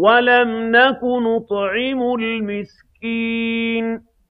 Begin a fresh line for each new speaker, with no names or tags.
وَلَمْ نَكُ نُطْعِمُ الْمِسْكِينَ